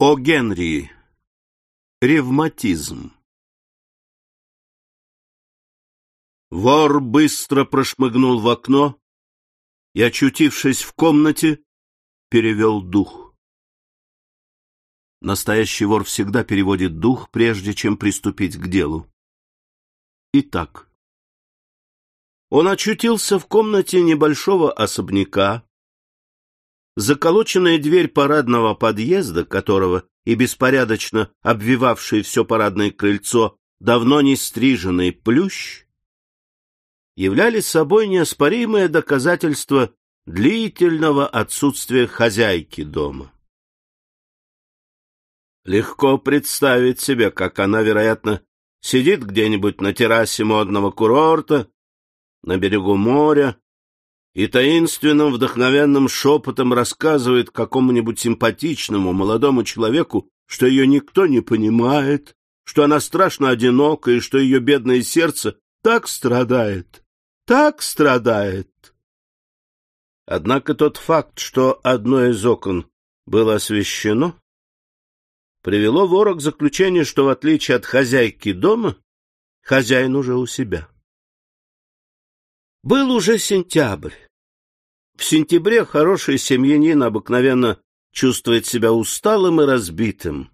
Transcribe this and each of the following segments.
О Генри. Ревматизм. Вор быстро прошмыгнул в окно и, очутившись в комнате, перевел дух. Настоящий вор всегда переводит дух, прежде чем приступить к делу. Итак, он очутился в комнате небольшого особняка, Заколоченная дверь парадного подъезда, которого и беспорядочно обвивавший все парадное крыльцо давно не стриженный плющ, являли собой неоспоримое доказательство длительного отсутствия хозяйки дома. Легко представить себе, как она, вероятно, сидит где-нибудь на террасе модного курорта, на берегу моря, и таинственным вдохновенным шепотом рассказывает какому-нибудь симпатичному молодому человеку, что ее никто не понимает, что она страшно одинока и что ее бедное сердце так страдает, так страдает. Однако тот факт, что одно из окон было освещено, привело вора к заключению, что в отличие от хозяйки дома, хозяин уже у себя. Был уже сентябрь. В сентябре хороший семьянин обыкновенно чувствует себя усталым и разбитым.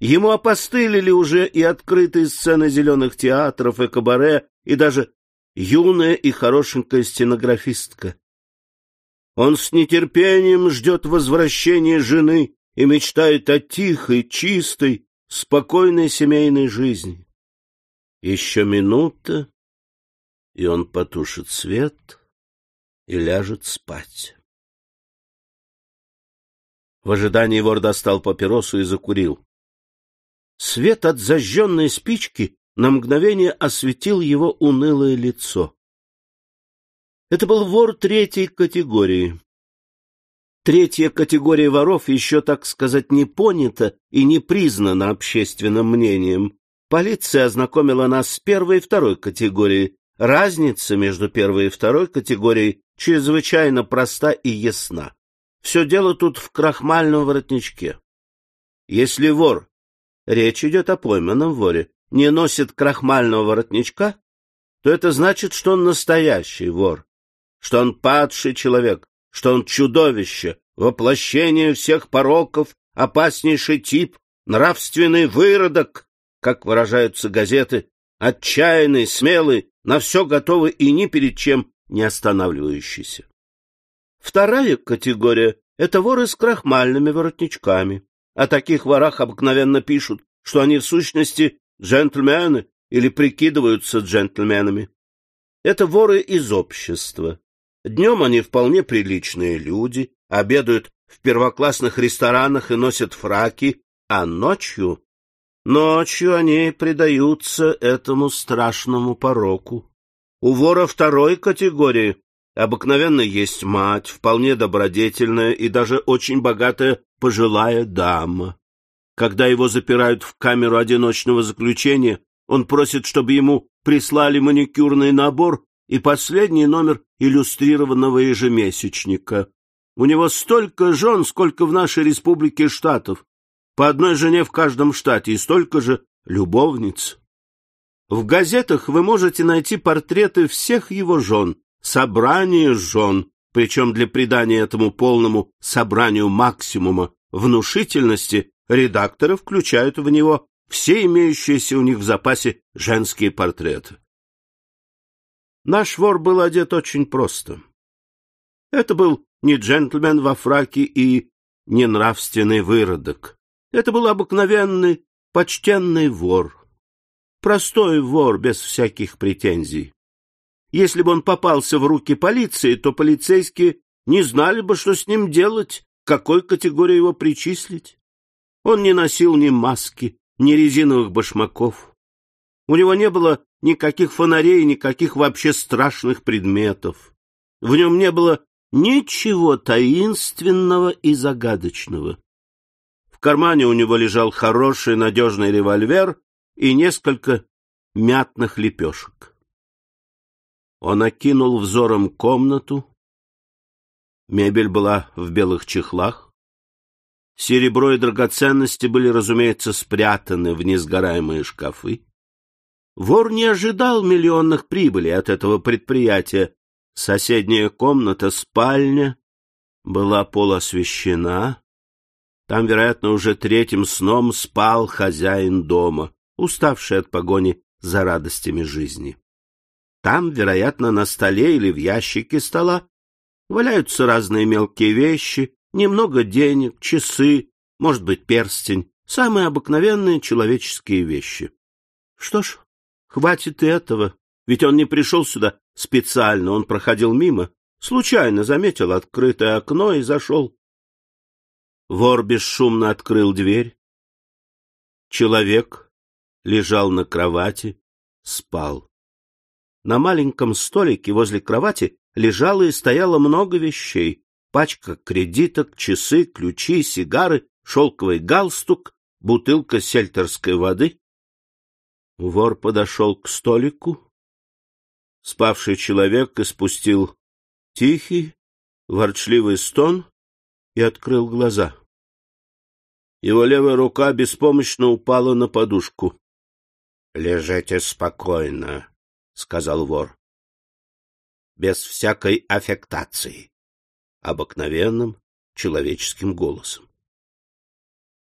Ему опостылили уже и открытые сцены зеленых театров и кабаре, и даже юная и хорошенькая стенографистка. Он с нетерпением ждет возвращения жены и мечтает о тихой, чистой, спокойной семейной жизни. Еще минута, и он потушит свет — и ляжет спать. В ожидании вор достал папиросу и закурил. Свет от зажженной спички на мгновение осветил его унылое лицо. Это был вор третьей категории. Третья категория воров еще, так сказать, не понята и не признана общественным мнением. Полиция ознакомила нас с первой и второй категорией. Разница между первой и второй категорией чрезвычайно проста и ясна. Все дело тут в крахмальном воротничке. Если вор, речь идет о пойманном воре, не носит крахмального воротничка, то это значит, что он настоящий вор, что он падший человек, что он чудовище, воплощение всех пороков, опаснейший тип, нравственный выродок, как выражаются газеты, отчаянный, смелый, на все готовый и ни перед чем не останавливающийся. Вторая категория — это воры с крахмальными воротничками. О таких ворах обыкновенно пишут, что они в сущности джентльмены или прикидываются джентльменами. Это воры из общества. Днем они вполне приличные люди, обедают в первоклассных ресторанах и носят фраки, а ночью... Ночью они предаются этому страшному пороку. У вора второй категории обыкновенно есть мать, вполне добродетельная и даже очень богатая пожилая дама. Когда его запирают в камеру одиночного заключения, он просит, чтобы ему прислали маникюрный набор и последний номер иллюстрированного ежемесячника. У него столько жен, сколько в нашей республике штатов. По одной жене в каждом штате и столько же любовниц. В газетах вы можете найти портреты всех его жен, собрание жен, причем для придания этому полному собранию максимума внушительности редакторы включают в него все имеющиеся у них в запасе женские портреты. Наш вор был одет очень просто. Это был не джентльмен во фраке и не нравственный выродок. Это был обыкновенный, почтенный вор, Простой вор, без всяких претензий. Если бы он попался в руки полиции, то полицейские не знали бы, что с ним делать, какой категории его причислить. Он не носил ни маски, ни резиновых башмаков. У него не было никаких фонарей, никаких вообще страшных предметов. В нем не было ничего таинственного и загадочного. Кармане у него лежал хороший надежный револьвер и несколько мятных лепешек. Он окинул взором комнату. Мебель была в белых чехлах. Серебро и драгоценности были, разумеется, спрятаны в несгораемые шкафы. Вор не ожидал миллионных прибылей от этого предприятия. Соседняя комната, спальня, была полуосвещена. Там, вероятно, уже третьим сном спал хозяин дома, уставший от погони за радостями жизни. Там, вероятно, на столе или в ящике стола валяются разные мелкие вещи, немного денег, часы, может быть, перстень, самые обыкновенные человеческие вещи. Что ж, хватит и этого, ведь он не пришел сюда специально, он проходил мимо, случайно заметил открытое окно и зашел. Вор бесшумно открыл дверь. Человек лежал на кровати, спал. На маленьком столике возле кровати лежало и стояло много вещей пачка кредиток, часы, ключи, сигары, шелковый галстук, бутылка сельтерской воды. Вор подошел к столику. Спавший человек испустил тихий, ворчливый стон и открыл глаза. Его левая рука беспомощно упала на подушку. — Лежите спокойно, — сказал вор. — Без всякой аффектации обыкновенным человеческим голосом.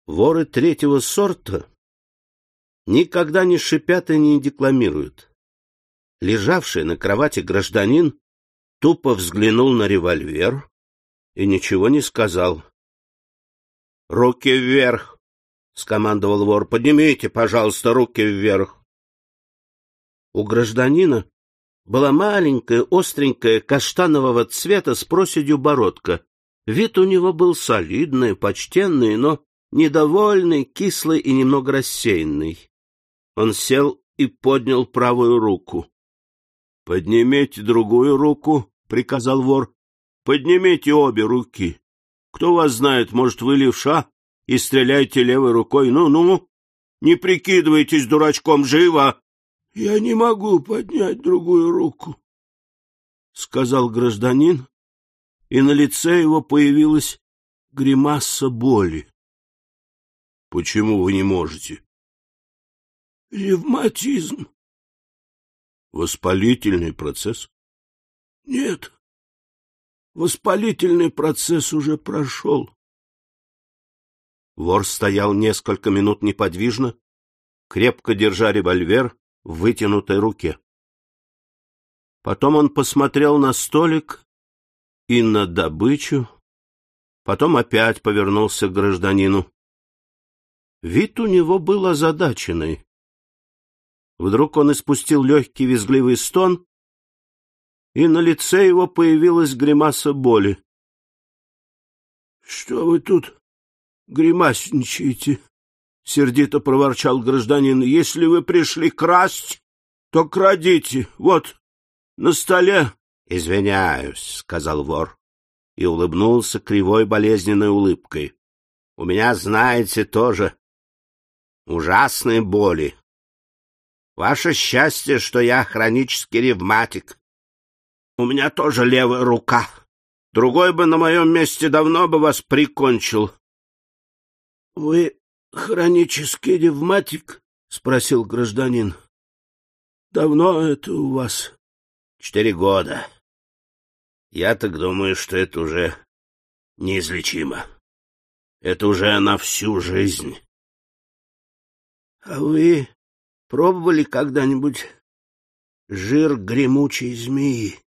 Воры третьего сорта никогда не шипят и не декламируют. Лежавший на кровати гражданин тупо взглянул на револьвер и ничего не сказал. — Руки вверх! — скомандовал вор. — Поднимите, пожалуйста, руки вверх. У гражданина была маленькая, остренькая, каштанового цвета с проседью бородка. Вид у него был солидный, почтенный, но недовольный, кислый и немного рассеянный. Он сел и поднял правую руку. — Поднимите другую руку, — приказал вор. — Поднимите обе руки. Кто вас знает, может, вы левша и стреляйте левой рукой. Ну-ну, не прикидывайтесь дурачком, живо! — Я не могу поднять другую руку, — сказал гражданин, и на лице его появилась гримаса боли. — Почему вы не можете? — Ревматизм. — Воспалительный процесс? — Нет. Воспалительный процесс уже прошел. Вор стоял несколько минут неподвижно, крепко держа револьвер в вытянутой руке. Потом он посмотрел на столик и на добычу, потом опять повернулся к гражданину. Вид у него был озадаченный. Вдруг он испустил легкий визгливый стон, и на лице его появилась гримаса боли. — Что вы тут гримасничаете? — сердито проворчал гражданин. — Если вы пришли красть, то крадите. Вот, на столе. — Извиняюсь, — сказал вор и улыбнулся кривой болезненной улыбкой. — У меня, знаете, тоже ужасные боли. Ваше счастье, что я хронический ревматик. У меня тоже левая рука. Другой бы на моем месте давно бы вас прикончил. — Вы хронический ревматик? — спросил гражданин. — Давно это у вас? — Четыре года. Я так думаю, что это уже неизлечимо. Это уже на всю жизнь. — А вы пробовали когда-нибудь жир гремучей змеи? —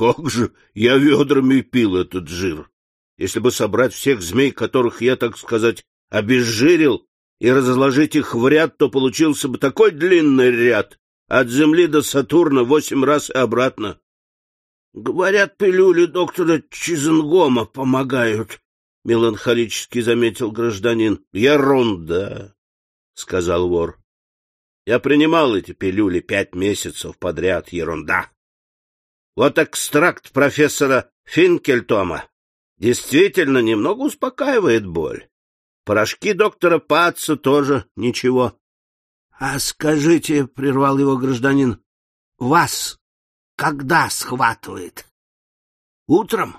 Как же, я ведрами пил этот жир. Если бы собрать всех змей, которых я, так сказать, обезжирил и разложить их в ряд, то получился бы такой длинный ряд, от Земли до Сатурна восемь раз и обратно. — Говорят, пилюли доктора Чизенгома помогают, — меланхолически заметил гражданин. — Ерунда, — сказал вор. — Я принимал эти пилюли пять месяцев подряд. Ерунда. Вот экстракт профессора Финкельтома действительно немного успокаивает боль. Порошки доктора Паца тоже ничего. — А скажите, — прервал его гражданин, — вас когда схватывает? Утром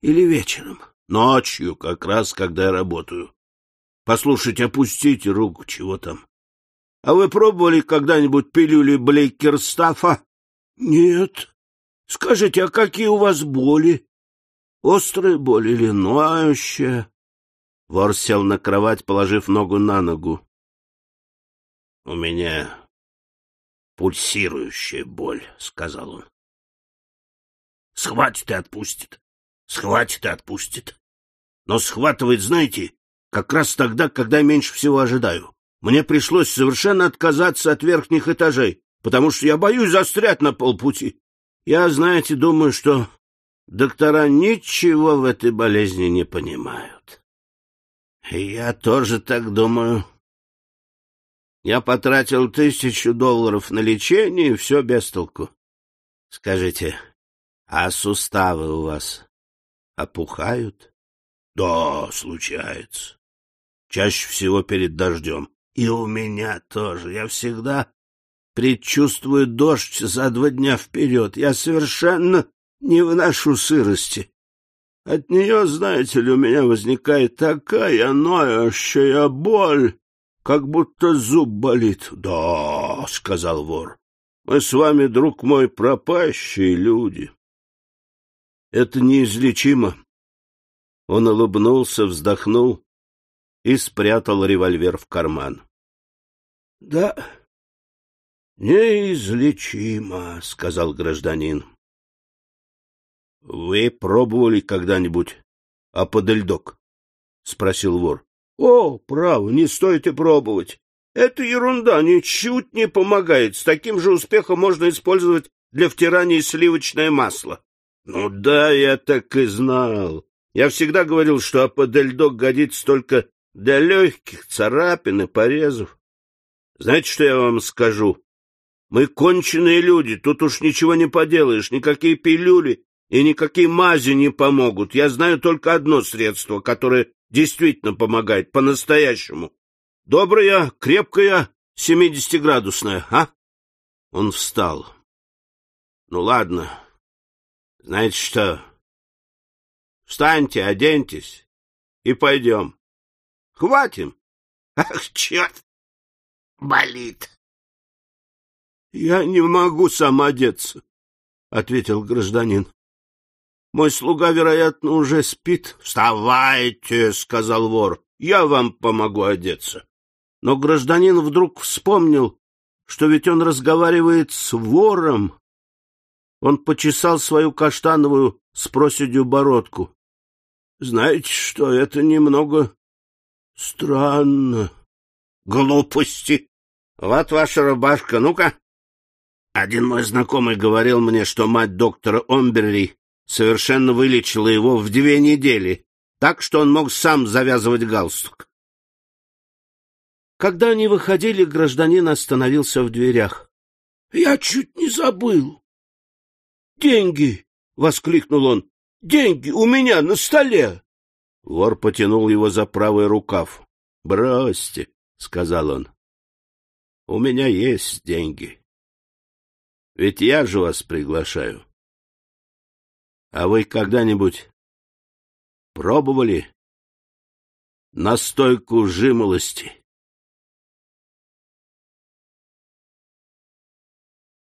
или вечером? Ночью, как раз, когда я работаю. Послушайте, опустите руку, чего там. А вы пробовали когда-нибудь пилюли Блейкерстафа? Нет. Скажите, а какие у вас боли? Острые боли или ноющие? Вор сел на кровать, положив ногу на ногу. — У меня пульсирующая боль, — сказал он. — Схватит и отпустит. Схватит и отпустит. Но схватывает, знаете, как раз тогда, когда меньше всего ожидаю. Мне пришлось совершенно отказаться от верхних этажей, потому что я боюсь застрять на полпути. Я, знаете, думаю, что доктора ничего в этой болезни не понимают. Я тоже так думаю. Я потратил тысячу долларов на лечение, и все без толку. Скажите, а суставы у вас опухают? Да, случается. Чаще всего перед дождем. И у меня тоже. Я всегда предчувствую дождь за два дня вперед. Я совершенно не выношу сырости. От нее, знаете ли, у меня возникает такая ноющая боль, как будто зуб болит. — Да, — сказал вор, — мы с вами, друг мой, пропащие люди. Это неизлечимо. Он улыбнулся, вздохнул и спрятал револьвер в карман. — Да, неизлечимо, — сказал гражданин. — Вы пробовали когда-нибудь аподельдок? — спросил вор. — О, право, не стоит и пробовать. Это ерунда, ничуть не помогает. С таким же успехом можно использовать для втирания сливочное масло. — Ну да, я так и знал. Я всегда говорил, что аподельдок годится только для легких царапин и порезов. Знаете, что я вам скажу? Мы конченые люди, тут уж ничего не поделаешь, никакие пилюли и никакие мази не помогут. Я знаю только одно средство, которое действительно помогает, по-настоящему. Добрая, крепкая, семидесятиградусная, а? Он встал. Ну, ладно. Знаете что? Встаньте, оденьтесь и пойдем. Хватим. Ах, черт! Болит. Я не могу сам одеться, — ответил гражданин. Мой слуга, вероятно, уже спит. — Вставайте, — сказал вор, — я вам помогу одеться. Но гражданин вдруг вспомнил, что ведь он разговаривает с вором. Он почесал свою каштановую с проседью бородку. — Знаете что, это немного странно. — Глупости. Вот ваша рубашка, ну-ка. Один мой знакомый говорил мне, что мать доктора Омберли совершенно вылечила его в две недели, так что он мог сам завязывать галстук. Когда они выходили, гражданин остановился в дверях. — Я чуть не забыл. — Деньги! — воскликнул он. — Деньги у меня на столе! Вор потянул его за правый рукав. — Бросьте, — сказал он. — У меня есть деньги. Ведь я же вас приглашаю. А вы когда-нибудь пробовали настойку жимолости?